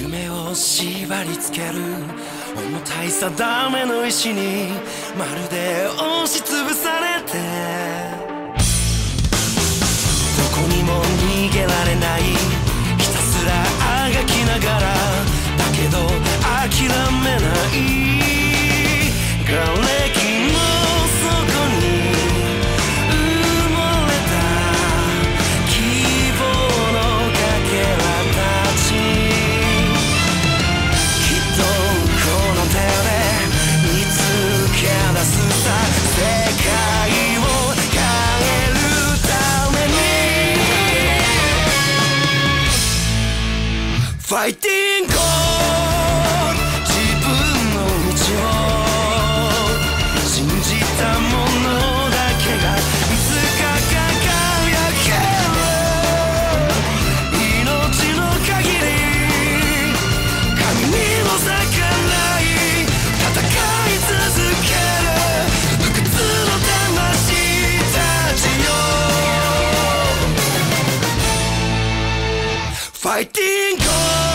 夢を縛り付ける重たい定めの石にまるで押しつぶさファイティング Fighting God!